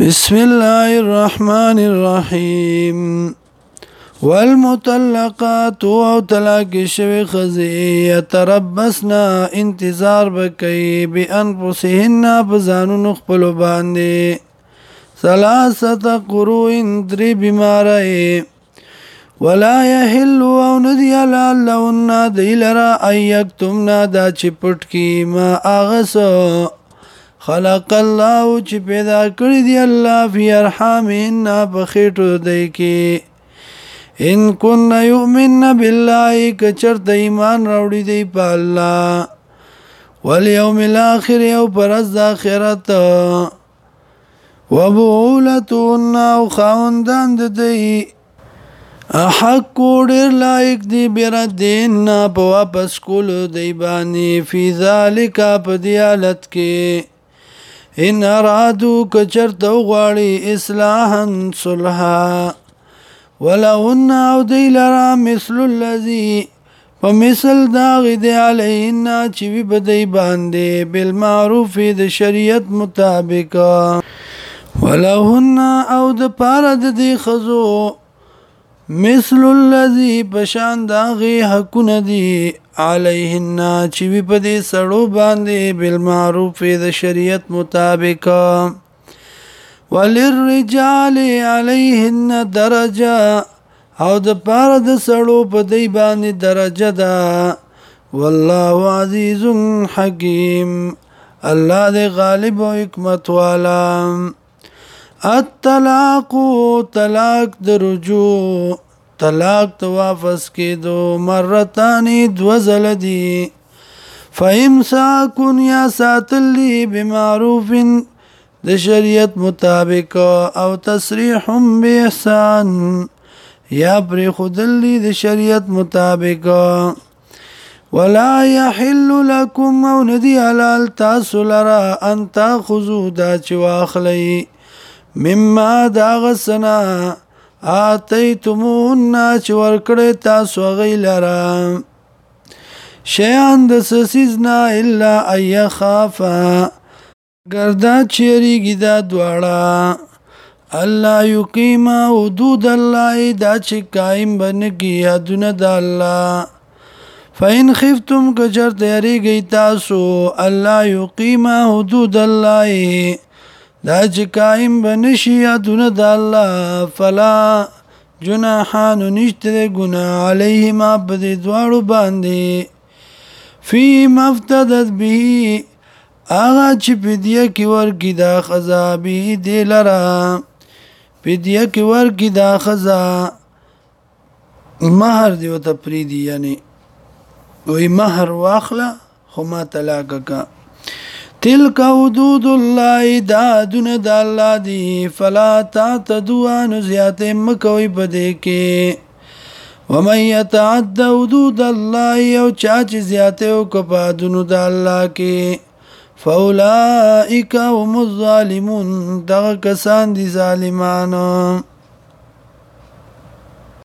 بسم الله الرحمن الرحیم والمطلقات او طلاق شوی خزی تربسنا انتظار بکئی بانفسهن بزانون خپل باندې ثلاثه قروء درې بیماری ولا يحل او ندی حلال لهن دیلرا ایکتمنا دا چپټ کی ما اغسو خلق الله چې پیدا کړی دی الله فی ارحامنا بخیټو دی کې ان کن یؤمن بالله کچرت ایمان راوړی دی په الله والیوم الاخر یو پرز اخرت وبولتون او خوندان دی احق ډیر لایق دی بیر دین نه په واپس کول دی باندې فی ذالک په دی حالت کې ان ارادو کچر تو غواړي اصلاحا صلحا ولهن او دی لرا مثل الذي په مثل دا غد علینا چې وی بدی باندې بالمعروف د شریعت مطابق ولهن او د پاره د دی خزو مثل الذي بشان داغي حقونه دي عليهن چې وی په دې سړو باندې بالمعروف د شریعت مطابق وللرجال عليهن درجه او د پاره د سړو په دې باندې درجه ده والله عزيز حكيم الله دې غالب او حکمت والا الطلاق طلاق د رجوع طلاق ته واپس کېدو مرتانی دو ځل دي فامساکون یا ساتل دي بمعروف د شریعت مطابق او تصریح باحسان یا پر خودل دي د شریعت مطابق ولا يحل لكم او ندي حلال تاسو لرا ان تاخذوا دا چې واخلئ مما داغ سنا آتیتمون چې ورکړې تاسو غیلرا شیان د سسیز نه الا ای خافا ګردا چیرېږي دا دواړه الله یقیم حدود الله دا چې قائم بنګي یادونه د الله فین خفتم کجر دیریږي تاسو الله یقیم حدود الله دا چې قائم بنشي یادونه د الله فلا جناحان نشته ګنا علیهما په دې دواړو باندې فی مفتدت به اغه چې پدیه کې ورګی دا خزا به دې لرا پدیه کې ورګی دا خزا مہر دی وته پری دی یعنی وې مہر واخله خو ما طلاق کا تلک حدود الله دا دونه د الله دی فلا تعتدوا نزيات مکوي بده کې ومن يتعد حدود الله او چا چې زیاته او کپا دونه د الله کې فاولائک هم الظالمون دغه کسان دي ظالمانو